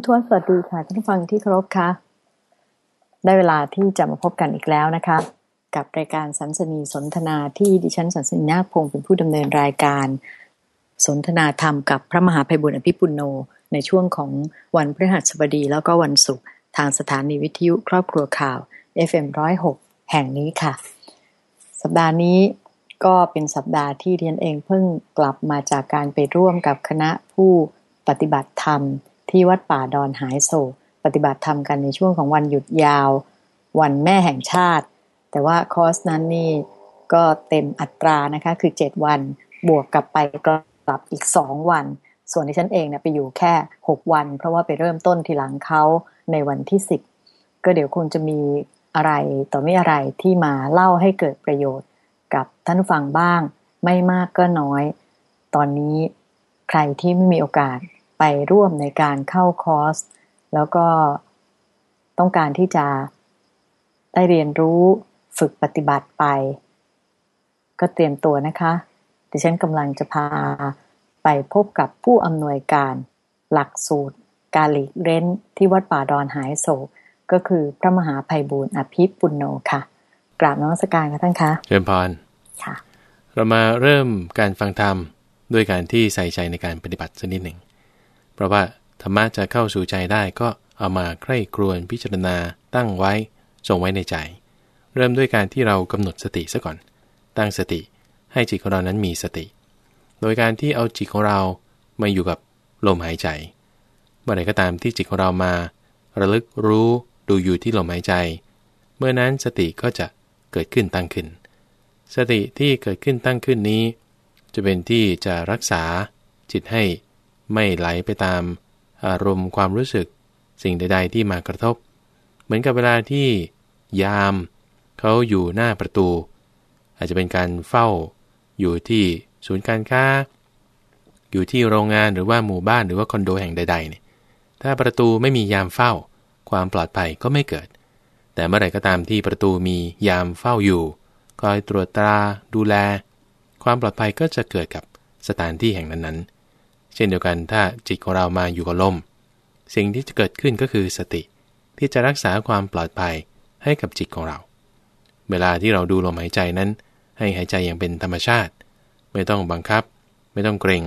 ผู้ทวสวัสดีค่ะท่านผู้ฟังที่เคารพค่ะ ได้เวลาที่จะมาพบกันอีกแล้วนะคะ กับรายการสันสนีสนทนาที่ดิฉันสันสนีนาคพงศ์เป็นผู้ดำเนินรายการสนทนาธรรมกับพระมหาภัยบุญอภิปุโน ในช่วงของวันพฤหัสบดีแล้วก็วันศุกร์ทางสถานีวิทยุครอบครัวข่าว FM106 แห่งนี้ค่ะ สัปดาห์นี้ก็เป็นสัปดาห์ที่เรียนเองเพิ่งกลับมาจากการไปร่วมกับคณะผู้ปฏิบัติธรรม ที่วัดป่าดอนหายโศกปฏิบัติธรรมกันในช่วงของวันหยุดยาว วันแม่แห่งชาติ แต่ว่าคอร์สนั้นนี่ก็เต็มอัตรานะคะคือ 7 วันบวกกับไปกลับอีก 2 วัน ส่วนที่ฉันเองเนี่ยไปอยู่แค่ 6 วัน เพราะว่าไปเริ่มต้นทีหลังเขาในวันที่ 10 ก็เดี๋ยวคงจะมีอะไรต่อไม่อะไรที่มาเล่าให้เกิดประโยชน์ กับท่านฟังบ้าง ไม่มากก็น้อย ตอนนี้ใครที่ไม่มีโอกาส ไปร่วมในการเข้าคอร์ส แล้วก็ต้องการที่จะได้เรียนรู้ฝึกปฏิบัติไป ก็เตรียมตัวนะคะ ดิฉันกำลังจะพาไปพบกับผู้อำนวยการหลักสูตร การหลีกเร้นที่วัดป่าดอนหายโศกก็คือพระมหาภัยบูรณ์อภิปุณโญค่ะ กราบน้องสการค่ะท่านคะเชิญพรค่ะ เรามาเริ่มการฟังธรรมด้วยการที่ใส่ใจในการปฏิบัติสักนิดหนึ่งเพ ราะว่าธรรมะจะเข้าสู่ใจได้ก็เอามาใคร่ครวญพิจารณา ตั้งไว้ทรงไว้ในใจ เริ่มด้วยการที่เรากำหนดสติซะก่อน ตั้งสติให้จิตของเรานั้นมีสติ โดยการที่เอาจิตของเรามาอยู่กับลมหายใจ เมื่อใดก็ตามที่จิตของเรามา ระลึกรู้ดูอยู่ที่ลมหายใจ เมื่อนั้นสติก็จะเกิดขึ้นตั้งขึ้น สติที่เกิดขึ้นตั้งขึ้นนี้ จะเป็นที่จะรักษาจิตให้ ไม่ไหลไปตามอารมณ์ความรู้สึกสิ่งใด ๆ ที่มากระทบ เหมือนกับเวลาที่ยามเขาอยู่หน้าประตู อาจจะเป็นการเฝ้า อยู่ที่ศูนย์การค้า อยู่ที่โรงงานหรือว่าหมู่บ้านหรือว่าคอนโดแห่งใดๆเนี่ยถ้าประตูไม่มียามเฝ้า ความปลอดภัยก็ไม่เกิด แต่เมื่อไหร่ก็ตามที่ประตูมียามเฝ้าอยู่คอยตรวจตราดูแล ความปลอดภัยก็จะเกิดกับสถานที่แห่งนั้นๆ ช่นเดียวกันถ้าจิตของเรามาอยู่กับลม สิ่งที่จะเกิดขึ้นก็คือสติ ที่จะรักษาความปลอดภัยให้กับจิตของเรา เวลาที่เราดูลมหายใจนั้น ให้หายใจอย่างเป็นธรรมชาติ ไม่ต้องบังคับ ไม่ต้องเกรง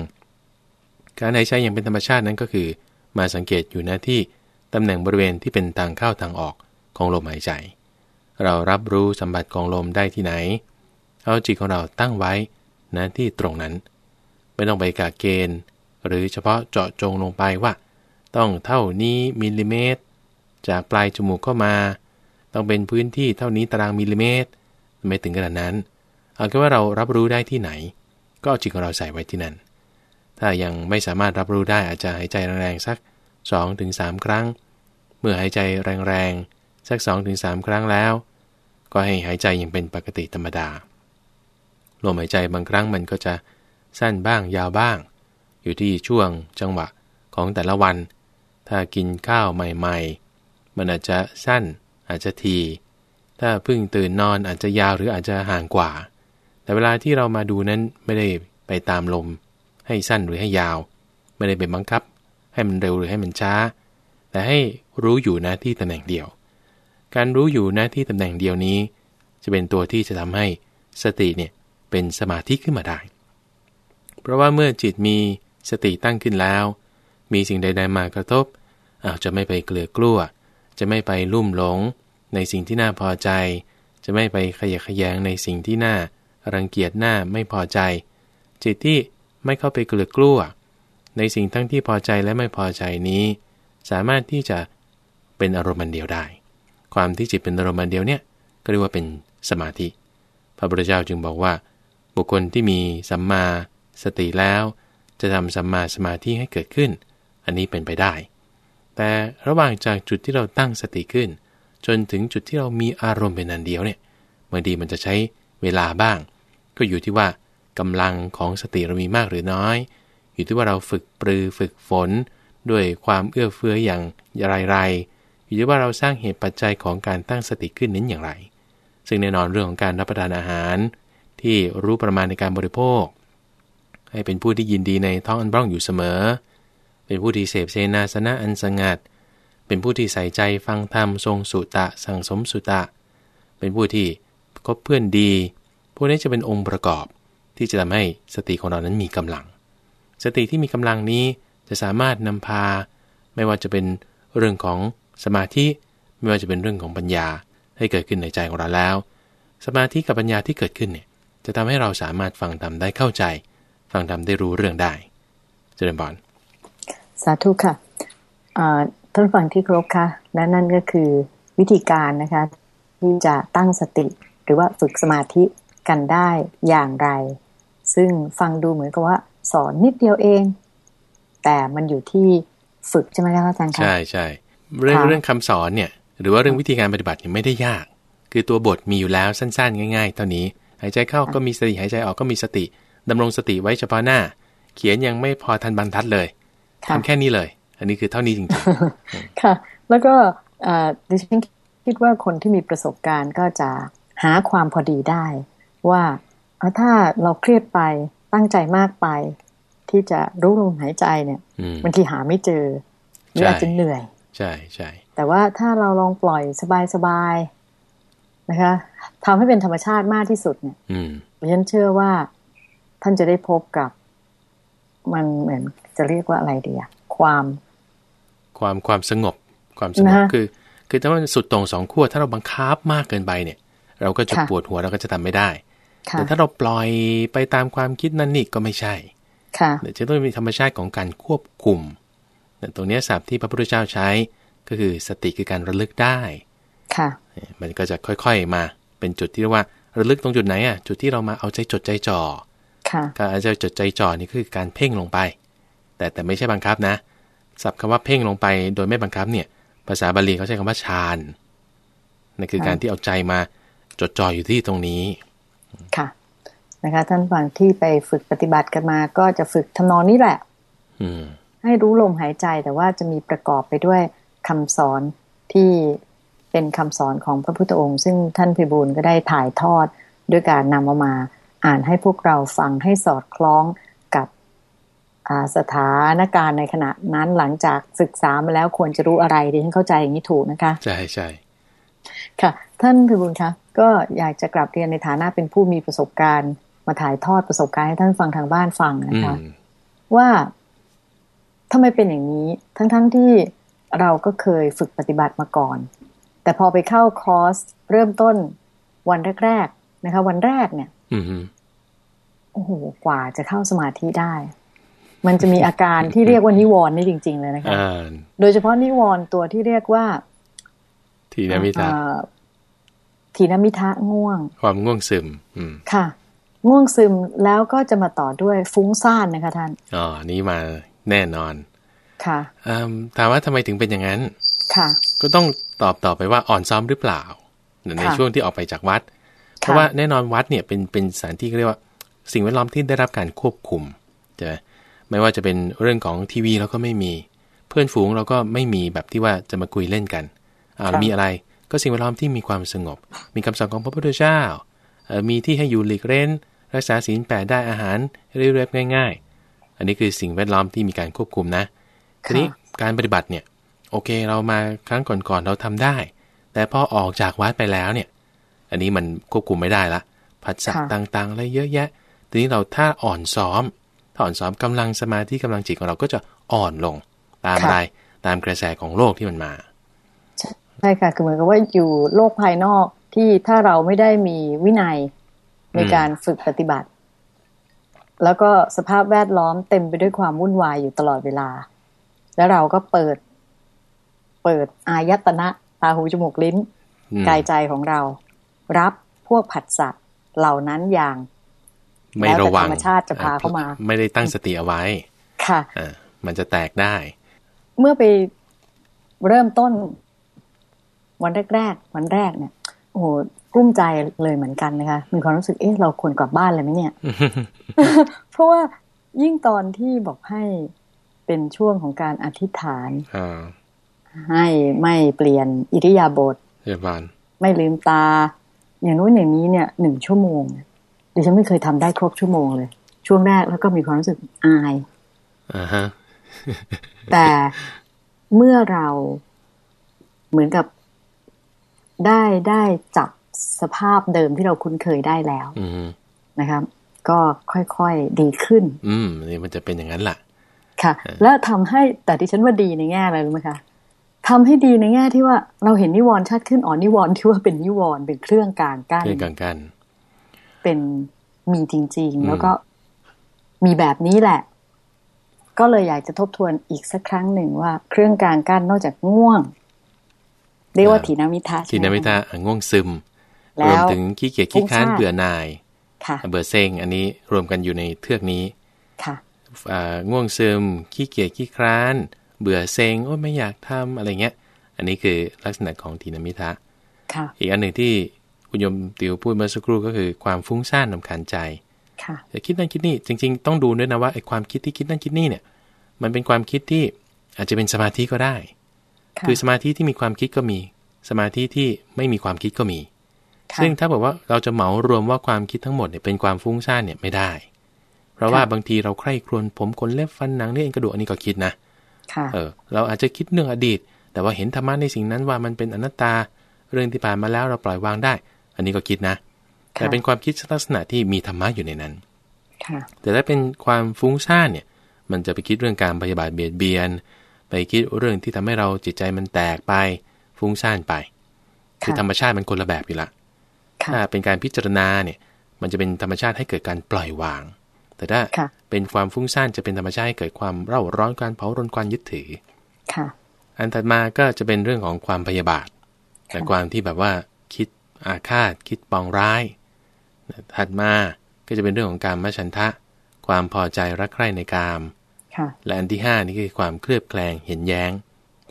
การหายใจอย่างเป็นธรรมชาตินั้นก็คือ มาสังเกตอยู่หน้าที่ตำแหน่งบริเวณที่เป็นทางเข้าทางออกของลมหายใจ เรารับรู้สัมผัสของลมได้ที่ไหน เอาจิตของเราตั้งไว้ณที่ตรงนั้น ไม่ต้องไปกาเกณฑ์ หรือเฉพาะเจาะจงลงไปว่า ต้องเท่านี้มิลลิเมตร จากปลายจมูกเข้ามา ต้องเป็นพื้นที่เท่านี้ตารางมิลลิเมตร ไม่ถึงขนาดนั้น เอาแค่ว่าเรารับรู้ได้ที่ไหน ก็จิตของเราใส่ไว้ที่นั่น ถ้ายังไม่สามารถรับรู้ได้อาจจะหายใจแรงๆสัก 2-3 ครั้ง เมื่อหายใจแรงๆสัก 2-3 ครั้งแล้ว ก็ให้หายใจอย่างเป็นปกติธรรมดาลมหายใจบางครั้งมันก็จะสั้นบ้างยาวบ้าง อยู่ที่ช่วงจังหวะของแต่ละวัน ถ้ากินข้าวใหม่ๆ มันอาจจะสั้นอาจจะที ถ้าเพิ่งตื่นนอนอาจจะยาวหรืออาจจะห่างกว่า แต่เวลาที่เรามาดูนั้นไม่ได้ไปตามลม ให้สั้นหรือให้ยาว ไม่ได้เป็นบังคับ ให้มันเร็วหรือให้มันช้า แต่ให้รู้อยู่นะที่ตำแหน่งเดียว การรู้อยู่นะที่ตำแหน่งเดียวนี้ จะเป็นตัวที่จะทำให้สติเนี่ยเป็นสมาธิขึ้นมาได้ เพราะว่าเมื่อจิตมี สติตั้งขึ้นแล้ว มีสิ่งใด ๆ มากระทบอาจะไม่ไปเกลือกลั้ว จะไม่ไปลุ่มหลง ในสิ่งที่น่าพอใจ จะไม่ไปขยะขยงในสิ่งที่น่า รังเกียจหน้าไม่พอใจ จิตที่ไม่เข้าไปเกลือกลั้ว ในสิ่งทั้งที่พอใจและไม่พอใจนี้ สามารถที่จะเป็นอารมณ์เดียวได้ ความที่จิตเป็นอารมณ์เดียวเนี่ยก็เรียกว่าเป็นสมาธิ พระพุทธเจ้าจึงบอกว่า บุคคลที่มีสัมมาสติแล้ว จะทำสัมมาสมาธิให้เกิดขึ้น อันนี้เป็นไปได้ แต่ระหว่างจากจุดที่เราตั้งสติขึ้น จนถึงจุดที่เรามีอารมณ์เป็นอันเดียวเนี่ยบางทีมันจะใช้เวลาบ้าง ก็อยู่ที่ว่ากำลังของสติเรามีมากหรือน้อย อยู่ที่ว่าเราฝึกปรือฝึกฝน ด้วยความเอื้อเฟื้ออย่างไรไรอยู่ที่ว่าเราสร้างเหตุปัจจัยของการตั้งสติขึ้นนั้นอย่างไร ซึ่งแน่นอนเรื่องของการรับประทานอาหาร ที่รู้ประมาณในการบริโภค ให้เป็นผู้ที่ยินดีในท้องอันบร่องอยู่เสมอ เป็นผู้ที่เสพเสนาสนะอันสงัด เป็นผู้ที่ใส่ใจฟังธรรมทรงสุตะ สั่งสมสุตะ เป็นผู้ที่คบเพื่อนดีพวกนี้จะเป็นองค์ประกอบที่จะทำให้สติของเรานั้นมีกำลัง สติที่มีกำลังนี้จะสามารถนำพา ไม่ว่าจะเป็นเรื่องของสมาธิ ไม่ว่าจะเป็นเรื่องของปัญญาให้เกิดขึ้นในใจของเราแล้ว สมาธิกับปัญญาที่เกิดขึ้นเนี่ยจะทำให้เราสามารถฟังธรรมได้เข้าใจ ฟังธรรมได้รู้เรื่องได้ เจริญบอลสาธุค่ะท่านฟังที่ครบค่ะ และนั่นก็คือวิธีการนะคะ ที่จะตั้งสติ หรือว่าฝึกสมาธิกันได้อย่างไร ซึ่งฟังดูเหมือนกับว่า สอนนิดเดียวเอง แต่มันอยู่ที่ฝึกใช่ไหมคะอาจารย์คะใช่ใช่เรื่องเรื่องคำสอนเนี่ย หรือว่าเรื่องวิธีการปฏิบัติเนี่ยไม่ได้ยาก คือตัวบทมีอยู่แล้วสั้นๆ ง่าย ๆ เท่านี้ หายใจเข้าก็มีสติหายใจออกก็มีสติ ดำรงสติไว้เฉพาะหน้า เขียนยังไม่พอทันบรรทัดเลยทำแค่นี้เลย อันนี้คือเท่านี้จริงๆค่ะ แล้วก็ดิฉันคิดว่าคนที่มีประสบการณ์ก็จะหาความพอดีได้ ว่าถ้าเราเครียดไปตั้งใจมากไป ที่จะรู้ลมหายใจเนี่ยบางทีหาไม่เจอหรืออาจจะเหนื่อย ใช่ใช่แต่ว่าถ้าเราลองปล่อยสบายๆนะคะทำให้เป็นธรรมชาติมากที่สุดเนี่ยดิฉันเชื่อว่า ท่านจะได้พบกับ มันเหมือนจะเรียกว่าอะไรดีอะความ ความความสงบ ความสงบคือ คือถ้ามันสุดตรงสองขั้วถ้าเราบังคับมากเกินไปเนี่ย เราก็จะปวดหัวเราก็จะทำไม่ได้แต่ถ้าเราปล่อยไปตามความคิดนั่นนี่ก็ไม่ใช่ ค่ะจะต้องมีธรรมชาติของการควบคุมตรงนี้ศัพท์ที่พระพุทธเจ้าใช้ก็คือสติคือการระลึกได้ ค่ะ มันก็จะค่อยๆมาเป็นจุดที่เรียกว่าระลึกตรงจุดไหนอะ จุดที่เรามาเอาใจจดใจจ่อ การเอาใจจดใจจ่อนี่คือการเพ่งลงไป แต่แต่ไม่ใช่บังคับนะศัพท์คำว่าเพ่งลงไปโดยไม่บังคับเนี่ย ภาษาบาลีเขาใช้คำว่าฌานนั่นคือการที่เอาใจมาจดจ่ออยู่ที่ตรงนี้ ค่ะ นะคะ ท่านฟังที่ไปฝึกปฏิบัติกันมา ก็จะฝึกทำนองนี้แหละ อืให้รู้ลมหายใจแต่ว่าจะมีประกอบไปด้วยคำสอนที่เป็นคำสอนของพระพุทธองค์ ซึ่งท่านพิบูลก็ได้ถ่ายทอดด้วยการนำเอามา อ่านให้พวกเราฟังให้สอดคล้องกับสถานการณ์ในขณะนั้นหลังจากศึกษามาแล้วควรจะรู้อะไรดิฉันเข้าใจอย่างนี้ถูกนะคะ ใช่ใช่ค่ะ ท่านพิบูลคะก็อยากจะกลับเรียนในฐานะเป็นผู้มีประสบการณ์ มาถ่ายทอดประสบการณ์ให้ท่านฟังทางบ้านฟังนะคะ ว่าทำไมเป็นอย่างนี้ ทั้งๆทที่เราก็เคยฝึกปฏิบัติมาก่อน แต่พอไปเข้าคอร์สเริ่มต้นวันแรกๆนะคะ วันแรกเนี่ยโอ้โหกว่าจะเข้าสมาธิได้ มันจะมีอาการที่เรียกว่านิวรณ์นี่จริง ๆ เลยนะคะโดยเฉพาะนิวรณ์ตัวที่เรียกว่า ทีนามิทะทีนามิทะง่วง ความง่วงซึมค่ะ ง่วงซึมแล้วก็จะมาต่อด้วยฟุ้งซ่านนะคะท่านอ๋อนี้มาแน่นอน ค่ะถามว่าทำไมถึงเป็นอย่างนั้น ค่ะ ก็ต้องตอบต่อไปว่าอ่อนซ้อมหรือเปล่า ในช่วงที่ออกไปจากวัด เพราะว่าแน่นอนวัดเนี่ยเป็นเป็นสถานที่เรียกว่า สิ่งแวดล้อมที่ได้รับการควบคุมจะไม่ว่าจะเป็นเรื่องของทีวีเราก็ไม่มี เพื่อนฝูงเราก็ไม่มีแบบที่ว่าจะมาคุยเล่นกันมีอะไรก็สิ่งแวดล้อมที่มีความสงบ มีคำสอนของพระพุทธเจ้ามีที่ให้อยู่หลีกเล่นรักษาศีลแปดได้อาหารเรียบๆง่าย ๆ อันนี้คือสิ่งแวดล้อมที่มีการควบคุมนะ ทีนี้การปฏิบัติเนี่ยโอเคเรามาครั้งก่อนๆเราทำได้ แต่พอออกจากวัดไปแล้วเนี่ย อันนี้มันควบคุมไม่ได้ละผัสสะต่างๆ อะไรเยอะแยะ ทีนี้เราถ้าอ่อนซ้อม ถ้าอ่อนซ้อมกำลังสมาธิกำลังจิตของเราก็จะอ่อนลง ตามอะไรตามกระแสของโลกที่มันมา ใช่ค่ะ คือเหมือนกับว่าอยู่โลกภายนอกที่ถ้าเราไม่ได้มีวินัยในการฝึกปฏิบัติ แล้วก็สภาพแวดล้อมเต็มไปด้วยความวุ่นวายอยู่ตลอดเวลา แล้วเราก็เปิด เปิดอายตนะตาหูจมูกลิ้น กายใจของเรา รับพวกผัสสะเหล่านั้นอย่างไม่ระวังธรรมชาติจะพาเข้ามา ไม่ได้ตั้งสติเอาไว้ ค่ะอ่ามันจะแตกได้ เมื่อไปเริ่มต้น วันแรกๆวันแรกเนี่ยโอ้โหกลุ้มใจเลยเหมือนกันนะคะ มีความรู้สึกเอ๊ะเราควรกลับบ้านเลยไหมเนี่ย เพราะว่ายิ่งตอนที่บอกให้เป็นช่วงของการอธิษฐานให้ไม่เปลี่ยนอิริยาบถไม่ลืมตา อย่างนู้นอย่างนี้เนี่ยหนึ่งชั่วโมงดิฉันไม่เคยทำได้ครบชั่วโมงเลย ช่วงแรกแล้วก็มีความรู้สึกอายอ่าฮะแต่เมื่อเราเหมือนกับได้ได้จับสภาพเดิมที่เราคุ้นเคยได้แล้วอืมนะครับ ก็ค่อยๆดีขึ้น อืมนี่มันจะเป็นอย่างนั้นล่ะ ค่ะ แล้วทำให้แต่ที่ฉันว่าดีในแง่อะไรรู้ไหมคะ ทำให้ดีในแง่ที่ว่าเราเห็นนิวรณ์ชัดขึ้นอ๋อนิวรณ์ที่ว่าเป็นนิวรณ์เป็นเครื่องกลางกั้นเรื่องกลางกันเป็นมีจริงอืมๆแล้วก็มีแบบนี้แหละ ก็เลยอยากจะทบทวนอีกสักครั้งหนึ่งว่า เครื่องกลางกั้นนอกจากง่วงเรียกว่าถีนามิทะทีนามิตาอะง่วงซึมรแล้ววมถึงขี้เกียจขี้ค้านฟุ้งซ่านเบื่อหน่ายค่ะเบื่อเซ็งอันนี้รวมกันอยู่ในเทือกนี้ค่ะอ่าง่วงซึมขี้เกียจขี้คร้าน เบื่อเซ็งโอ้ยไม่อยากทำอะไรเงี้ย อันนี้คือลักษณะของทีนามิทะค่ะอีกอันหนึ่งที่คุณโยมติวพูดเมื่อสักครู่ก็คือความฟุ้งซ่านนำคาญใจค่ะแต่คิดนั่นคิดนี่จริง ๆ ต้องดูด้วยนะว่าไอ้ความคิดที่คิดนั่นคิดนี่เนี่ย มันเป็นความคิดที่อาจจะเป็นสมาธิก็ได้ค่ะคือสมาธิที่มีความคิดก็มี สมาธิที่ไม่มีความคิดก็มีค่ะซึ่งถ้าบอกว่าเราจะเหมารวมว่าความคิดทั้งหมดเนี่ยเป็นความฟุ้งซ่านเนี่ยไม่ได้ เพราะว่าบางทีเราใคร่ครวญผมขนเล็บฟันหนังเนี่ยเอ็นกระดูกอันนี้ก็คิดนะค่ะ เออเราอาจจะคิดเรื่องอดีต แต่ว่าเห็นธรรมะในสิ่งนั้นว่ามันเป็นอนัตตาเรื่องที่ผ่านมาแล้วเราปล่อยวางได้ อันนี้ก็คิดนะ แต่เป็นความคิดลักษณะที่มีธรรมะอยู่ในนั้นค่ะแต่ถ้าเป็นความฟุ้งซ่านเนี่ย มันจะไปคิดเรื่องการพยาบาทเบียดเบียน ไปคิดเรื่องที่ทำให้เราจิตใจมันแตกไป ฟุ้งซ่านไป คือค่ะธรรมชาติมันคนละแบบอยู่ละค่ะถ้าเป็นการพิจารณาเนี่ย มันจะเป็นธรรมชาติให้เกิดการปล่อยวาง แต่ถ้าค่ะ เป็นความฟุ้งซ่านจะเป็นธรรมชาติให้เกิดความเร่าร้อนการเผารนความยึดถือ ค่ะ อันถัดมาก็จะเป็นเรื่องของความพยาบาท แต่ความที่แบบว่าคิดอาฆาต คิดปองร้าย ถัดมาก็จะเป็นเรื่องของการมฉันทะ ความพอใจรักใคร่ในกามค่ะและอันที่ห้านี่คือความเคลือบแคลงเห็นแย้ง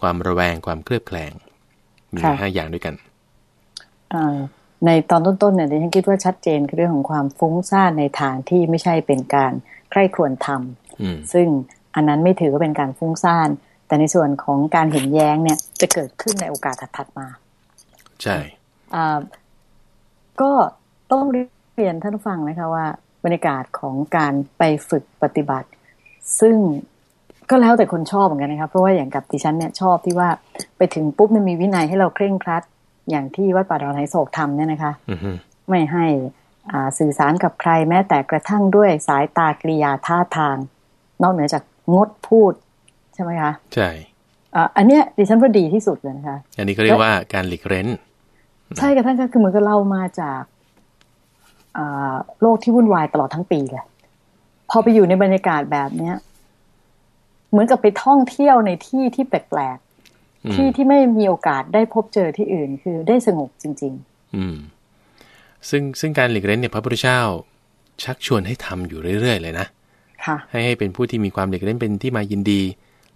ความระแวงความเคลือบแคลง มีค่ะห้าอย่างด้วยกันเอ่อ ในตอนต้นๆเนี่ยดิฉันคิดว่าชัดเจนคือเรื่องของความฟุ้งซ่านในทางที่ไม่ใช่เป็นการใคร่ครวญทอืมำซึ่งอันนั้นไม่ถือว่าเป็นการฟุ้งซ่าน แต่ในส่วนของการเห็นแย้งเนี่ย จะเกิดขึ้นในโอกาสถัดๆมา ใช่อ่าก็ต้องเรียนท่านผู้ฟังนะคะว่า บรรยากาศของการไปฝึกปฏิบัติ ซึ่งก็แล้วแต่คนชอบเหมือนกันนะครับเพราะว่าอย่างกับดิฉันเนี่ยชอบที่ว่าไปถึงปุ๊บมันมีวินัยให้เราเคร่งครัด อย่างที่วัดป่าดอนไหโศกทำเนี่ยนะคะอือฮึไม่ให้อ่าสื่อสารกับใครแม้แต่กระทั่งด้วยสายตากริยาท่าทาง นอกเหนือจากงดพูด ใช่ไหมคะ ใช่อ่าอันเนี้ยดิฉันว่าดีที่สุดเลยนะคะ อันนี้ก็เรียกว่าการหลีกเร้น ใช่กับท่านก็คือเหมือนกับเรามาจากอ่าโลกที่วุ่นวายตลอดทั้งปีเลยพอไปอยู่ในบรรยากาศแบบเนี้ย เหมือนกับไปท่องเที่ยวในที่ที่แปลกอืมๆ ที่ที่ไม่มีโอกาสได้พบเจอที่อื่น คือได้สงบจริงอืม ซึ่งซึ่งการหลีกเร้นเนี่ยพระพุทธเจ้า ชักชวนให้ทำอยู่เรื่อย ๆ เลยนะๆค่ะให้ให้เป็นผู้ที่มีความหลีกเล่นเป็นที่มายินดี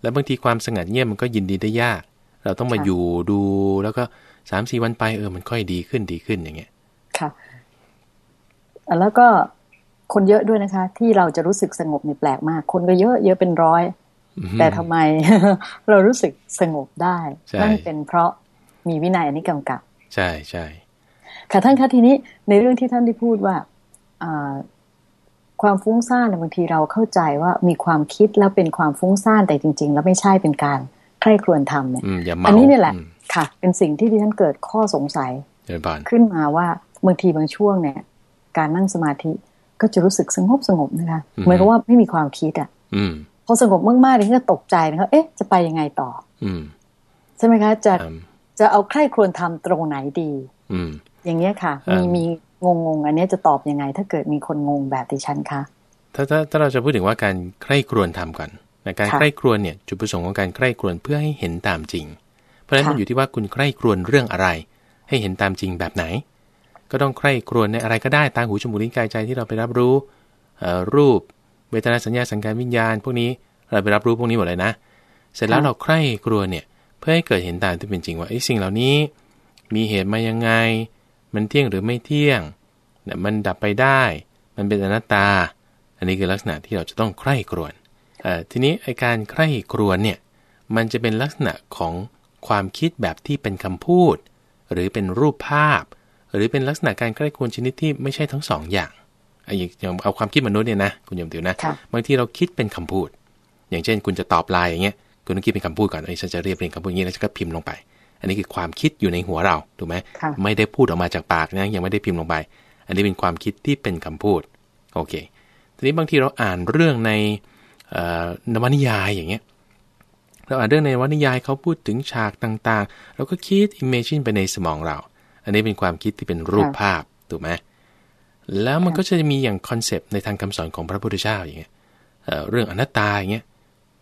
แล้วบางทีความสงัดเงียบมันก็ยินดีได้ยาก เราต้องมาค่ะอยู่ดูแล้วก็สามสี่วันไปเออมันค่อยดีขึ้นดีขึ้นอย่างเงี้ยค่ะอะแล้วก็คนเยอะด้วยนะคะ ที่เราจะรู้สึกสงบนี่แปลกมาก คนก็เยอะเยอะเป็นร้อยอืม แต่ทำไมเรารู้สึกสงบได้ใช่นั่นเป็นเพราะมีวินัยอันนี้กำกับ ใช่ใช่ค่ะท่านคะทีนี้ในเรื่องที่ท่านได้พูดว่าอ่าความฟุ้งซ่านเนี่ยบางทีเราเข้าใจว่ามีความคิดแล้วเป็นความฟุ้งซ่านแต่จริง ๆ แล้วไม่ใช่เป็นการใคร่ครวญทำเนี่ยอืมอย่าเมาอันนี้เนี่ยแหละอืมค่ะ เป็นสิ่งที่ดิฉันเกิดข้อสงสัยเจริญพรขึ้นมาว่าบางทีบางช่วงเนี่ย การนั่งสมาธิก็จะรู้สึกสงบสงบนะคะเหมือนกับว่าไม่มีความคิดอะอืม พอสงบมากๆดิฉันก็ตกใจนะคะเอ๊ะจะไปยังไงต่อ อืมใช่ไหมคะจะอืมจะเอาใคร่ครวญทำตรงไหนดี อืมอย่างเงี้ยค่ะอ่ามีมีงงๆอันเนี้ยจะตอบยังไง ถ้าเกิดมีคนงงแบบดิฉันคะถ้าถ้าถ้าเราจะพูดถึงว่าการใคร่ครวญทำก่อนนะการค่ะใคร่ครวญเนี่ยจุดประสงค์ของการใคร่ครวญเพื่อให้เห็นตามจริง เพราะฉะนั้นค่ะมันอยู่ที่ว่าคุณใคร่ครวญเรื่องอะไร ให้เห็นตามจริงแบบไหน ก็ต้องใคร่ครวญในอะไรก็ได้ตาหูจมูกลิ้นกายใจที่เราไปรับรู้เอ่อรูป เวทนาสัญญาสังการวิญญาณ พวกนี้เราไปรับรู้พวกนี้หมดเลยนะ เสร็จแล้วค่ะเราใคร่ครวญเนี่ยเพื่อให้เกิดเห็นตามที่เป็นจริงว่าไอ้สิ่งเหล่านี้ มีเหตุมายังไง มันเที่ยงหรือไม่เที่ยงเนี่ยมันดับไปได้ มันเป็นอนัตตา อันนี้คือลักษณะที่เราจะต้องใคร่ครวญเอ่อทีนี้ไอการใคร่ครวญเนี่ยมันจะเป็นลักษณะของความคิดแบบที่เป็นคำพูด หรือเป็นรูปภาพ หรือเป็นลักษณะการใคร่ครวญชนิดที่ไม่ใช่ทั้งสองอย่างอะอย่าง อย่างเอาความคิดมนุษย์เนี่ยนะคุณโยมติวนะค่ะบางทีเราคิดเป็นคำพูด อย่างเช่น คุณจะตอบไลน์อย่างเงี้ยคุณต้องคิดเป็นคำพูดก่อนไอ้ฉันจะเรียบเรียงคำพูดอย่างนี้แล้วฉันก็พิมพ์ลงไป อันนี้คือความคิดอยู่ในหัวเราถูกไหมค่ะไม่ได้พูดออกมาจากปากนะยังไม่ได้พิมพ์ลงไป อันนี้เป็นความคิดที่เป็นคำพูดโอเค ทีนี้บางทีเราอ่านเรื่องในเอ่อนวนิยายอย่างเงี้ยเราอ่านเรื่องในนวนิยายเขาพูดถึงฉากต่างๆ เราก็คิด imagine ไปในสมองเรา อันนี้เป็นความคิดที่เป็นรูปภาพถูกไหม แล้วมันก็จะมีอย่าง concept ในทางคำสอนของพระพุทธเจ้าอย่างเงี้ยเอ่อเรื่องอนัตตาอย่างเงี้ย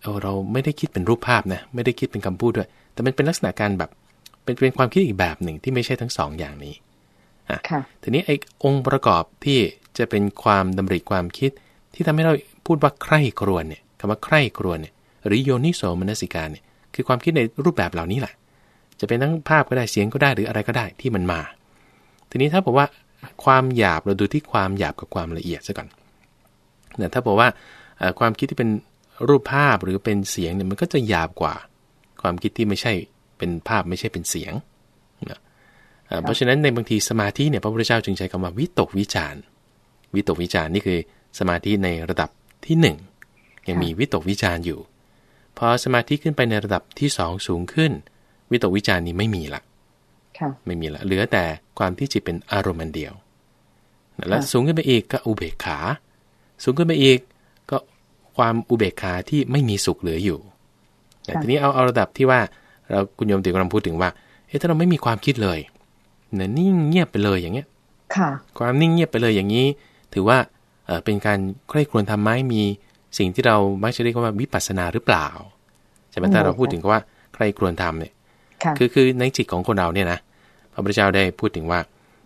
เออเราไม่ได้คิดเป็นรูปภาพนะไม่ได้คิดเป็นคำพูดด้วย แต่มันเป็นลักษณะการแบบเป็นเป็นความคิดอีกแบบหนึ่งที่ไม่ใช่ทั้งสองอย่างนี้ค่ะทีนี้ไอ้องค์ประกอบที่จะเป็นความดำริความคิด ที่ทำให้เราพูดว่าใคร่ครวญเนี่ยคำว่าใคร่ครวญเนี่ยหรือโยนิโสมนสิการเนี่ยคือความคิดในรูปแบบเหล่านี้แหละ จะเป็นทั้งภาพก็ได้เสียงก็ได้หรืออะไรก็ได้ที่มันมา ทีนี้ถ้าบอกว่า ความหยาบเราดูที่ความหยาบกับความละเอียดซะก่อนเนี่ยถ้าบอกว่าเอ่อความคิดที่เป็นรูปภาพหรือเป็นเสียงเนี่ยมันก็จะหยาบกว่า ความคิดที่ไม่ใช่เป็นภาพไม่ใช่เป็นเสียงนะเอ่อเพราะฉะนั้นในบางทีสมาธิเนี่ยพระพุทธเจ้าจึงใช้คำว่าวิตกวิจารณ์วิตกวิจารณ์นี่คือสมาธิในระดับที่หนึ่งยังมีวิตกวิจารณ์อยู่ พอสมาธิขึ้นไปในระดับที่สองสูงขึ้น วิตกวิจารณ์นี้ไม่มีละค่ะ ไม่มีละเหลือแต่ความที่จิตเป็นอารมณ์อันเดียว และค่ะสูงขึ้นไปอีกก็อุเบกขา สูงขึ้นไปอีกก็ความอุเบกขาที่ไม่มีสุขเหลืออยู่แต่ทีนี้เอาเอาระดับที่ว่าเราคุณโยมติกำลังพูดถึงว่าเอ๊ะถ้าเราไม่มีความคิดเลยเนี่ยนิ่งเงียบไปเลยอย่างเงี้ย ค่ะ ความนิ่งเงียบไปเลยอย่างนี้ ถือว่าเอ่อเป็นการใคร่ครวญทำไหมมีสิ่งที่เรามักจะเรียกว่าวิปัสสนาหรือเปล่าใช่ไหมอืมถ้าเราพูดถึงว่าใคร่ครวญทำเนี่ย ค่ะคือคือในจิตของคนเราเนี่ยนะพระพุทธเจ้าได้พูดถึงว่า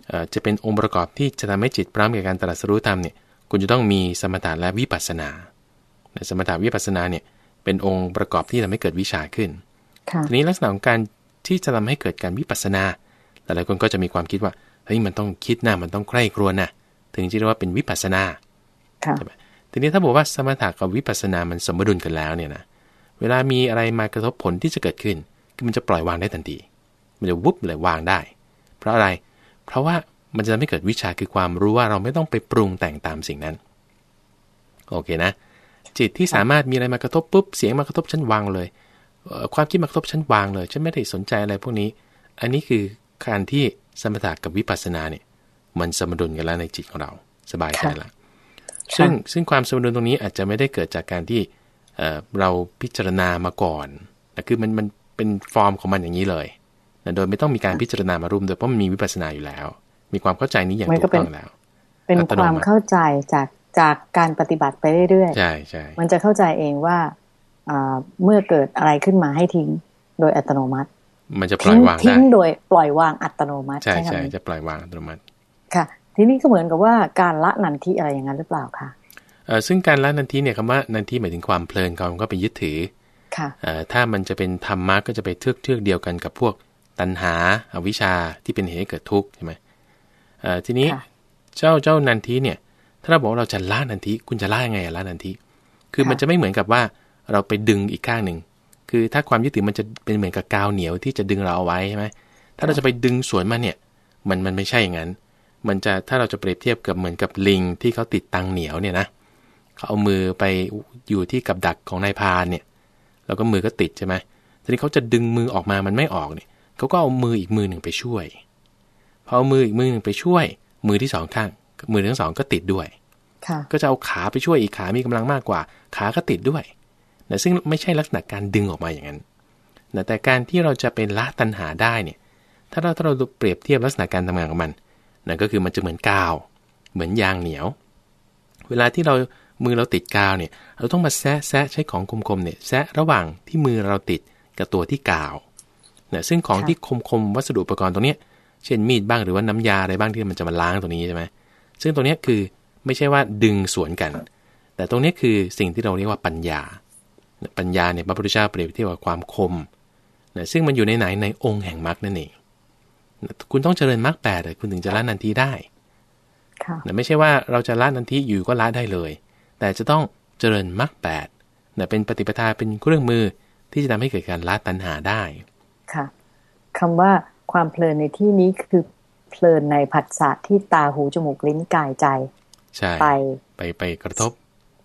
เอ่อจะเป็นองค์ประกอบที่จะทำให้จิตพร้อมกับการตรัสรู้ธรรมเนี่ยคุณจะต้องมีสมถะและวิปัสสนาในสมถะวิปัสสนาเนี่ยเป็นองค์ประกอบที่ทำให้เกิดวิชาขึ้นค่ะทีนี้ลักษณะของการที่จะทำให้เกิดการวิปัสสนา หลายๆคนก็จะมีความคิดว่าเฮ้ยมันต้องคิดนะมันต้องใคร่ครวญนะถึงจะเรียกว่าเป็นวิปัสสนาค่ะใช่ไหมทีนี้ถ้าบอกว่าสมถะกับวิปัสสนามันสมดุลกันแล้วเนี่ยนะเวลามีอะไรมากระทบผลที่จะเกิดขึ้น คือมันจะปล่อยวางได้ทันที มันจะวุบเลยวางได้ เพราะอะไร เพราะว่ามันจะทำให้เกิดวิชาคือความรู้ว่าเราไม่ต้องไปปรุงแต่งตามสิ่งนั้น โอเคนะ จิตที่สามารถมีอะไรมากระทบปุ๊บ เสียงมากระทบฉันวางเลยเอ่อความคิดมากระทบฉันวางเลย ฉันไม่ได้สนใจอะไรพวกนี้ อันนี้คือการที่สมถะกับวิปัสสนาเนี่ย มันสมดุลกันแล้วในจิตของเรา สบายใจแล้วซึ่งซึ่งความสมดุลตรงนี้อาจจะไม่ได้เกิดจากการที่เอ่อเราพิจารณามาก่อนนะคือมันมัน เป็นฟอร์มของมันอย่างนี้เลยนะโดยไม่ต้องมีการพิจารณามารุมโดยเพราะมันมีวิปัสสนาอยู่แล้ว มีความเข้าใจนี้อย่างมันถูก็กเป็นต้องแล้ว เป็นอัตคโนมัติวามเข้าใจจากจากการปฏิบัติไปเรื่อยใช่ใช่ๆมันจะเข้าใจเองว่าอ่าเมื่อเกิดอะไรขึ้นมาให้ทิ้งโดยอัตโนมัติ มันจะปล่ทิ้องยวางทิ้ได้งโดยปล่อยวางอัตโนมัติ ใช่คำใช่นี้จะปล่อยวางอัตโนมัติ ค่ะ ทีนี้ก็เหมือนกับว่าการละนันทิอะไรอย่างนั้นหรือเปล่าคะเอ่อซึ่งการละนันทีเนี่ยคำว่านันทีหมายถึงความเพลินความก็ไปยึดถือค่ะเอ่อ ถ้ามันจะเป็นธรรมะก็จะไปเทือกเทือกเดียวกันกับพวกตัณหาอาวิชชาที่เป็นเหตุให้เกิดทุกข์ใช่ไหมเอ่อทีนี้ค่ะเจ้าเจ้านันทีเนี่ย ถ้าเราบอกว่าเราจะละนันทีคุณจะละยังไงอะละนันทีคือมันจะไม่เหมือนกับว่าเราไปดึงอีกข้างหนึ่งคือถ้าความยึดถือมันจะเป็นเหมือนกับกาวเหนียวที่จะดึงเราเอาไว้ใช่ไหมถ้าเราจะไปดึงสวนมันเนี่ย มันมันไม่ใช่อย่างนั้น มันจะถ้าเราจะเปรียบเทียบกับเหมือนกับลิงที่เขาติดตังเหนียวเนี่ยนะเขาเอามือไปอยู่ที่กับดักของนายพรานเนี่ย แล้วก็มือก็ติดใช่ไหมทีนี้เขาจะดึงมือออกมามันไม่ออกเนี่ยเขาก็เอามืออีกมือหนึ่งไปช่วยพอเอามืออีกมือหนึ่งไปช่วย มือที่สองข้าง มือทั้งสองก็ติดด้วยค่ะก็จะเอาขาไปช่วยอีกขามีกำลังมากกว่า ขาก็ติดด้วยนะซึ่งไม่ใช่ลักษณะการดึงออกมาอย่างนั้นนะแต่การที่เราจะเป็นละตัณหาได้เนี่ย ถ้าเราถ้าเราเปรียบเทียบลักษณะการทำงานของมันนะก็คือมันจะเหมือนกาว เหมือนยางเหนียว เวลาที่เรา มือเราติดกาวเนี่ย เราต้องมาแซะแซะใช้ของคมๆเนี่ยแซะระหว่างที่มือเราติดกับตัวที่กาวนะซึ่งของค่ะที่คมๆวัสดุอุปกรณ์ตรงเนี้ย เช่นมีดบ้างหรือว่าน้ำยาอะไรบ้างที่มันจะมาล้างตรงนี้ใช่ไหมซึ่งตรงเนี้ยคือไม่ใช่ว่าดึงสวนกัน แต่ตรงเนี้ยคือสิ่งที่เราเรียกว่าปัญญา ปัญญาเนี่ยพระพุทธเจ้าเปรียบเทียบกับความคมนะซึ่งมันอยู่ในไหนในองค์แห่งมรรคนั่นเองนะคุณต้องเจริญมรรคแปดอะคุณถึงจะละนันทีได้ค่ะนะไม่ใช่ว่าเราจะละนันทีอยู่ก็ละได้เลย แต่จะต้องเจริญมรรคแปดนะเป็นปฏิปทาเป็นเครื่องมือที่จะทำให้เกิดการละตัณหาได้ ค่ะคำว่าความเพลินในที่นี้คือเพลินในผัสสะที่ตาหูจมูกลิ้นกายใจ ใช่ ไปไปไปกระทบ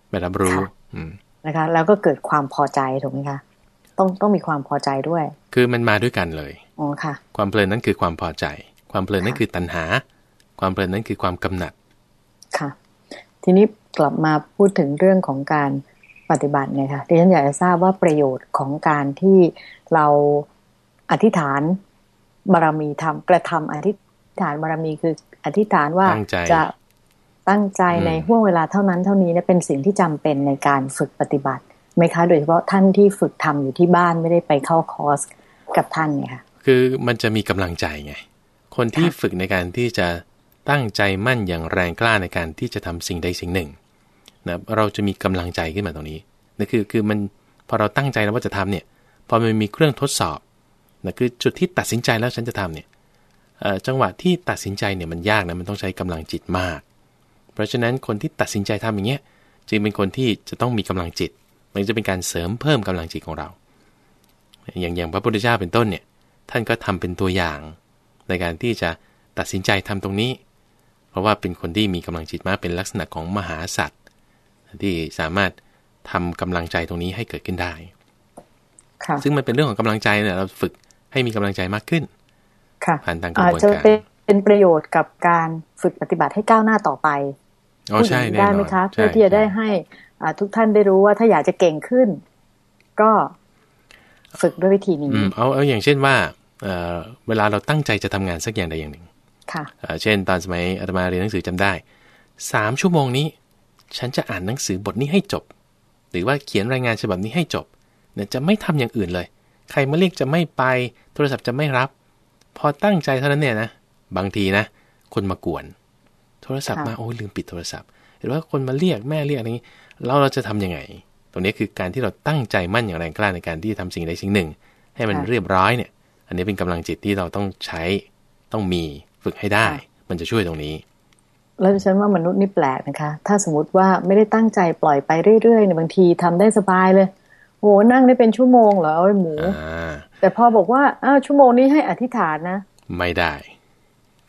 ไปรับรู้ค่ะอืมนะคะ แล้วก็เกิดความพอใจถูกไหมคะต้องต้องมีความพอใจด้วย คือมันมาด้วยกันเลยอ๋อค่ะ ความเพลินนั้นคือความพอใจ ความเพลินนั้นคือตัณหา ความเพลินนั้นคือความกำหนัด ค่ะ ทีนี้กลับมาพูดถึงเรื่องของการปฏิบัติเนี่ยค่ะดิฉันอยากจะทราบว่าประโยชน์ของการที่เราอธิษฐานบารมีทำกระทำอธิษฐานบารมีคืออธิษฐานว่าตั้งใจจะตั้งใจอืมในห่วงเวลาเท่านั้นเท่านี้เนี่ยเป็นสิ่งที่จำเป็นในการฝึกปฏิบัติไหมคะ โดยเฉพาะท่านที่ฝึกทำอยู่ที่บ้านไม่ได้ไปเข้าคอร์สกับท่านเนี่ยค่ะคือมันจะมีกำลังใจไง คนที่ค่ะฝึกในการที่จะ ตั้งใจมั่นอย่างแรงกล้าในการที่จะทำสิ่งใดสิ่งหนึ่งนะเราจะมีกำลังใจขึ้นมาตรงนี้นั่นคือคือมันพอเราตั้งใจแล้วว่าจะทำเนี่ยพอมันมีเครื่องทดสอบนะคือจุดที่ตัดสินใจแล้วฉันจะทำเนี่ยจังหวะที่ตัดสินใจเนี่ยมันยากนะมันต้องใช้กำลังจิตมาก เพราะฉะนั้นคนที่ตัดสินใจทำอย่างเงี้ยจึงเป็นคนที่จะต้องมีกำลังจิต มันจะเป็นการเสริมเพิ่มกำลังจิตของเรา อย่างอย่างพระพุทธเจ้าเป็นต้นเนี่ยท่านก็ทำเป็นตัวอย่าง ในการที่จะตัดสินใจทำตรงนี้ เพราะว่าเป็นคนที่มีกำลังจิตมากเป็นลักษณะของมหาสัตว์ที่สามารถทำกำลังใจตรงนี้ให้เกิดขึ้นได้ค่ะซึ่งมันเป็นเรื่องของกำลังใจเนี่ยเราฝึกให้มีกำลังใจมากขึ้นค่ะผ่านทางกระอาจบวนจะการเป็นเป็นประโยชน์กับการฝึกปฏิบัติให้ก้าวหน้าต่อไปอ๋อใช่พูดอย่างนี้แน่ได้นไหมอนคะใช่เพื่อที่จะได้ใช่ให้อ่าทุกท่านได้รู้ว่าถ้าอยากจะเก่งขึ้น ก็ฝึกด้วยวิธีนี้อืมเอาเอาอย่างเช่นว่าเอ่อเวลาเราตั้งใจจะทำงานสักอย่างใดอย่างหนึ่ง ค่ะเอ่อเช่น ตอนสมัยอาตมาเรียนหนังสือจำได้สามชั่วโมงนี้ ฉันจะอ่านหนังสือบทนี้ให้จบ หรือว่าเขียนรายงานฉบับนี้ให้จบเนี่ยจะไม่ทำอย่างอื่นเลย ใครมาเรียกจะไม่ไปโทรศัพท์จะไม่รับ พอตั้งใจเท่านั้นเนี่ยนะบางทีนะคนมากวน โทรศัพท์ค่ะมาโอ้ยลืมปิดโทรศัพท์หรือว่าคนมาเรียกแม่เรียกอะไรอย่างนี้เราเราจะทำยังไง ตรงนี้คือการที่เราตั้งใจมั่นอย่างแรงกล้าในการที่จะทำสิ่งใดสิ่งหนึ่ง ให้มันเรียบร้อยเนี่ย อันนี้เป็นกำลังจิตที่เราต้องใช้ต้องมี ฝึกให้ได้ มันจะช่วยตรงนี้ แล้วดิฉันว่ามนุษย์นี่แปลกนะคะ ถ้าสมมติว่าไม่ได้ตั้งใจปล่อยไปเรื่อยๆเนี่ยบางทีทำได้สบายเลยโหนั่งได้เป็นชั่วโมงเหรอไอ้หมูอ่าแต่พอบอกว่าอ้าวชั่วโมงนี้ให้อธิษฐานนะ ไม่ได้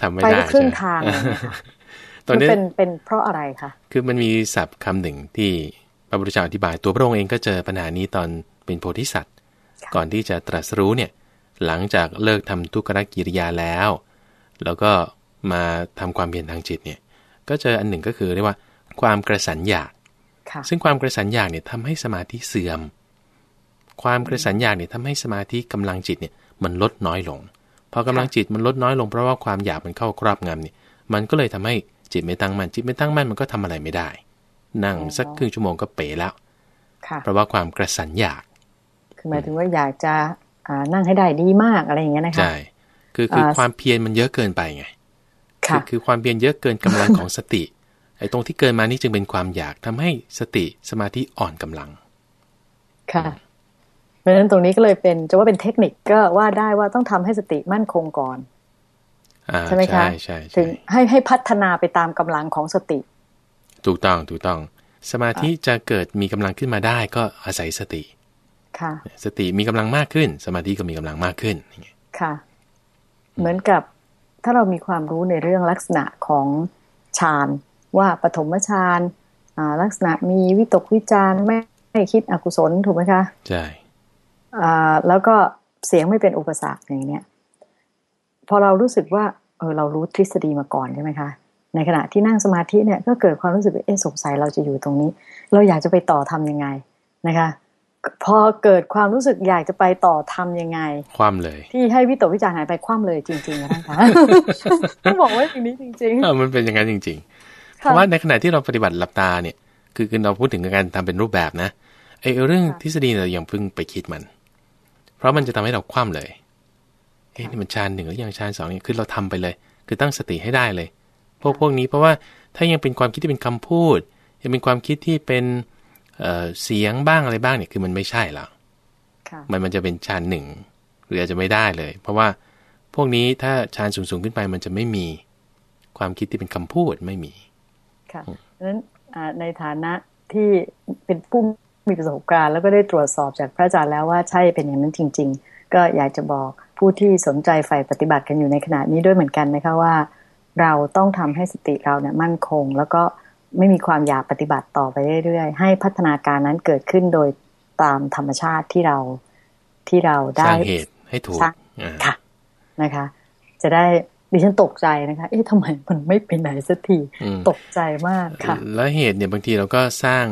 ทำไม่ไปได้ได้ครึ่งใช่ทางเลยนะคะตอนนี้มันเป็นเป็นเพราะอะไรคะคือมันมีศัพท์คำหนึ่งที่พระพุทธเจ้าอธิบาย ตัวพระองค์เองก็เจอปัญหานี้ตอนเป็นโพธิสัตว์ ก่อนที่จะตรัสรู้เนี่ย หลังจากเลิกทำทุกขกิริยาแล้ว แล้วก็มาทำความเพียรทางจิตเนี่ย ก็เจออันหนึ่งก็คือเรียกว่า ความกระสันอยากค่ะซึ่งความกระสันอยากเนี่ยทำให้สมาธิเสื่อม ความกระสันอยากเนี่ยทำให้สมาธิกำลังจิตเนี่ยมันลดน้อยลง พอกำลังจิตมันลดน้อยลงเพราะว่าความอยากมันเข้าครอบงำเนี่ย มันก็เลยทำให้จิตไม่ตั้งมั่นจิตไม่ตั้งมั่นมันก็ทำอะไรไม่ได้ นั่งสักครึ่งชั่วโมงก็เป๋แล้วค่ะเพราะว่าความกระสันอยาก คือหมายถึงว่าอยากจะอ่านั่งให้ได้ดีมากอะไรอย่างเงี้ยนะคะใช่ คือคืออ่าความเพียรมันเยอะเกินไปไงค่ะอคือความเพียรเยอะเกินกำลังของสติไอ้ตรงที่เกินมานี่จึงเป็นความอยากทำให้สติสมาธิอ่อนกำลัง ค่ะ เพราะฉะนั้นตรงนี้ก็เลยเป็นจะว่าเป็นเทคนิคก็ว่าได้ว่าต้องทำให้สติมั่นคงก่อนอ่าใช่ไหมคะใช่ใช่ถึใช่งให้ให้พัฒนาไปตามกำลังของสติ ถูกต้องถูกต้อง สมาธิจะเกิดมีกำลังขึ้นมาได้ก็อาศัยสติ ค่ะ สติมีกำลังมากขึ้น สมาธิก็มีกำลังมากขึ้นอย่างเงี้ยค่ะ เหมือนกับถ้าเรามีความรู้ในเรื่องลักษณะของฌานว่าปฐมฌานอ่าลักษณะมีวิตกวิจารณ์ไม่ไม่คิดอกุศลถูกไหมคะใช่อ่าแล้วก็เสียงไม่เป็นอุปสรรคอย่างเนี้ยพอเรารู้สึกว่าเออเรารู้ทฤษฎีมาก่อนใช่ไหมคะในขณะที่นั่งสมาธิเนี่ยก็เกิดความรู้สึกว่าเอ๊ะสงสัยเราจะอยู่ตรงนี้ เราอยากจะไปต่อทำยังไงนะคะ พอเกิดความรู้สึกอยากจะไปต่อทำยังไง ความเลย ที่ให้วิตกวิจารณ์หายไปคว่ำเลยจริงๆนะท่านคะต้องบอกไว้อย่างนี้จริงเออมันเป็นอย่างนั้นจริง ๆ เพค่ะราะว่าในขณะที่เราปฏิบัติหลับตาเนี่ย คือคือเราพูดถึงการทำเป็นรูปแบบนะไอ้เรื่องทฤษฎีเรายังเพิ่งไปคิดมัน เพราะมันจะทำให้เราคว่ำเลยเอ๊ะนี่มันชานหนึ่งหรือยังชานสองเนี่ยคือเราทำไปเลย คือตั้งสติให้ได้เลย พวกพวกนี้เพราะว่าถ้ายังเป็นความคิดที่เป็นคำพูด ยังเป็นความคิดที่เป็น เอ่อเสียงบ้างอะไรบ้างเนี่ยคือมันไม่ใช่แล้วๆค่ะมันมันจะเป็นชานหนึ่งหรืออาจจะไม่ได้เลย เพราะว่าพวกนี้ถ้าชานสูงๆขึ้นไปมันจะไม่มีความคิดที่เป็นคำพูดไม่มี ค่ะเพราะฉะนั้นอ่าในฐานะที่เป็นผู้มีประสบการณ์ แล้วก็ได้ตรวจสอบจากพระอาจารย์แล้วว่าใช่เป็นอย่างนั้นจริง ๆ ก็อยากจะบอกผู้ที่สนใจใฝ่ปฏิบัติกันอยู่ในขณะนี้ด้วยเหมือนกันนะคะว่า เราต้องทำให้สติเราเนี่ยมั่นคง แล้วก็ ไม่มีความอยากปฏิบัติต่อไปเรื่อยๆ ให้พัฒนาการนั้นเกิดขึ้นโดยตามธรรมชาติที่เราที่เราได้สร้างเหตุให้ถูกค่ะนะคะ จะได้ดิฉันตกใจนะคะ เอ๊ะทำไมมันไม่ไปไหนสักที ตกใจมากค่ะ แล้วเหตุเนี่ยบางทีเราก็สร้าง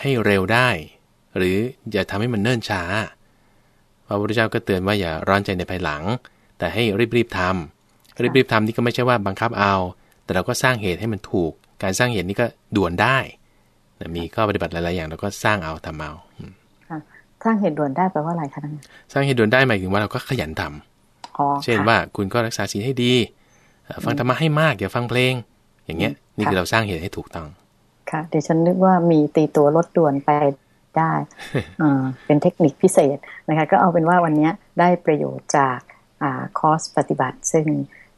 ให้เร็วได้ หรืออย่าทำให้มันเนิ่นช้า พระพุทธเจ้าก็เตือนว่าอย่าร้อนใจในภายหลัง แต่ให้รีบๆทำรีบๆทำนี่ก็ไม่ใช่ว่าบังคับเอา แต่เราก็สร้างเหตุให้มันถูก การสร้างเหตุนี้ก็ด่วนได้มีข้อปฏิบัติหลายๆอย่างเราก็สร้างเอาทำเอาสร้างเหตุด่วนได้แปลว่าอะไรคะท่านสร้างเหตุด่วนได้หมายถึงว่าเราก็ขยันทำเช่นว่าคุณก็รักษาศีลให้ดีฟังธรรมะให้มากอย่าฟังเพลง อย่างเงี้ย นี่คือเราสร้างเหตุให้ถูกต้อง ค่ะเดี๋ยวฉันนึกว่ามีตีตัวลดด่วนไปได้อ่าเป็นเทคนิคพิเศษนะคะ ก็เอาเป็นว่าวันนี้ได้ประโยชน์จากอ่าคอร์สปฏิบัติ ซึ่ง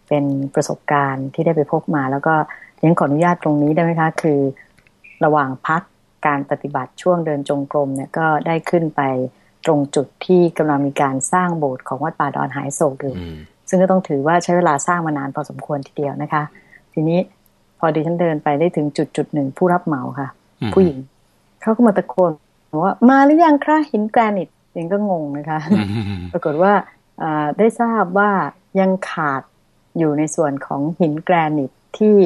เป็นประสบการณ์ที่ได้ไปพบมา แล้วก็ ยังขออนุญาตตรงนี้ได้ไหมคะ คือระหว่างพักการปฏิบัติช่วงเดินจงกรมเนี่ยก็ได้ขึ้นไปตรงจุดที่กำลังมีการสร้างโบสถ์ของวัดป่าดอนหายโศกอยู่ซึ่งก็ต้องถือว่าใช้เวลาสร้างมานานพอสมควรทีเดียวนะคะ ทีนี้พอดิฉันเดินไปได้ถึงจุดจุดหนึ่งผู้รับเหมาค่ะ ผู้หญิงเขาก็มาตะโกนว่ามาหรือยังคะหินแกรนิตยังก็งงนะคะปรากฏว่าได้ทราบว่ายังขาดอยู่ในส่วนของหินแกรนิตที่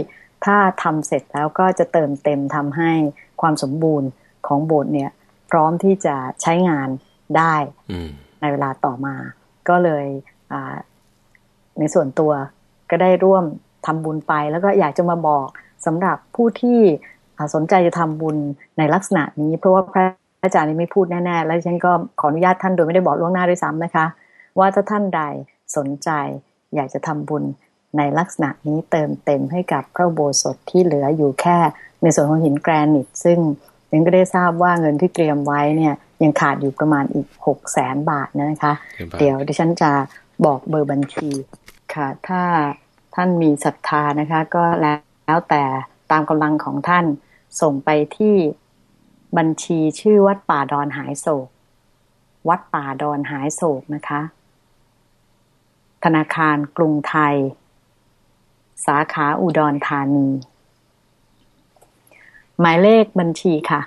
ถ้าทำเสร็จแล้วก็จะเติมเต็มทำให้ความสมบูรณ์ของโบสถ์เนี่ย พร้อมที่จะใช้งานได้ในเวลาต่อมา ก็เลยในส่วนตัวก็ได้ร่วมทำบุญไป แล้วก็อยากจะมาบอกสำหรับผู้ที่สนใจจะทำบุญในลักษณะนี้ เพราะว่าพระอาจารย์นี้ไม่พูดแน่ๆ แล้วฉันก็ขออนุญาตท่านโดยไม่ได้บอกล่วงหน้าด้วยซ้ำนะคะ ว่าถ้าท่านใดสนใจอยากจะทำบุญ ในลักษณะนี้เติมเต็มให้กับพระโบสถที่เหลืออยู่แค่ ในส่วนของหินแกรนิต ซึ่งยังก็ได้ทราบว่าเงินที่เตรียมไว้เนี่ยยังขาดอยู่ประมาณอีกหกแสนบาทนะคะ เดี๋ยวดิฉันจะบอกเบอร์บัญชีค่ะ ถ้าท่านมีศรัทธานะคะ ก็แล้วแต่ตามกำลังของท่านส่งไปที่บัญชีชื่อวัดป่าดอนหายโศก วัดป่าดอนหายโศกนะคะ ธนาคารกรุงไทย สาขาอุดรธานี หมายเลขบัญชีค่ะ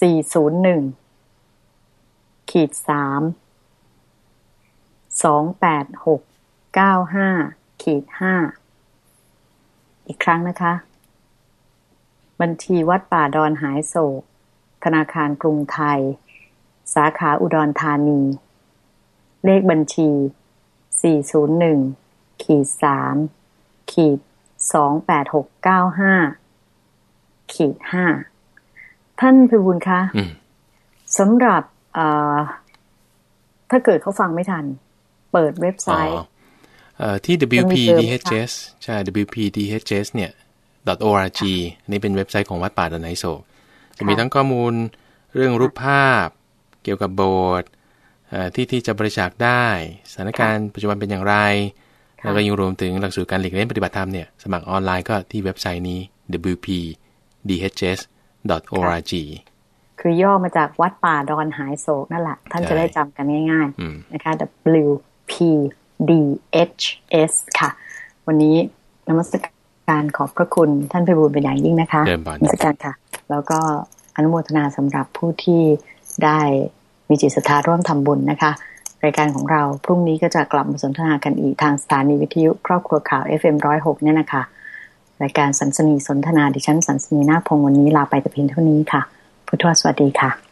สี่ศูนย์หนึ่งขีดสามสองแปดหกเก้าห้าขีดห้าอีกครั้งนะคะ บัญชีวัดป่าดอนหายโศก ธนาคารกรุงไทย สาขาอุดรธานี เลขบัญชี 401ขีด3 ขีด28695ขีด5ท่านพิบูลคะสำหรับถ้าเกิดเขาฟังไม่ทัน เปิดเว็บไซต์ที่ WPDHS ใช่ WPDHS เนี่ย .org นี่เป็นเว็บไซต์ของวัดป่าดอนไนโศกจะมีทั้งข้อมูลเรื่องรูปภาพ เกี่ยวกับโบสถ์ที่ที่จะบริจาคได้ สถานการณ์ปัจจุบันเป็นอย่างไร แล้วก็ยังรวมถึงหลักสูตรการหลีกเลี่ยงปฏิบัติธรรมเนี่ยสมัครออนไลน์ก็ที่เว็บไซต์นี้ wpdhs.org คือย่อมาจากวัดป่าดอนหายโศกนั่นแหละ ท่านจะได้จำกันง่าย ๆ นะคะ WP DHS ค่ะ วันนี้นมัสการขอบพระคุณท่านพิบูลเป็นอย่างยิ่งนะคะนมัสการค่ะ แล้วก็อนุโมทนาสำหรับผู้ที่ได้มีจิตศรัทธาร่วมทำบุญนะคะ รายการของเราพรุ่งนี้ก็จะกลับมาสนทนากันอีกทางสถานีวิทยุครอบครัวข่าว FM106 เนี่ยนะคะ รายการสันสนีสนทนาดิฉันสันสนีนาพงวันนี้ลาไปแต่เพียงเท่านี้ค่ะ พุทธวสวัสดีค่ะ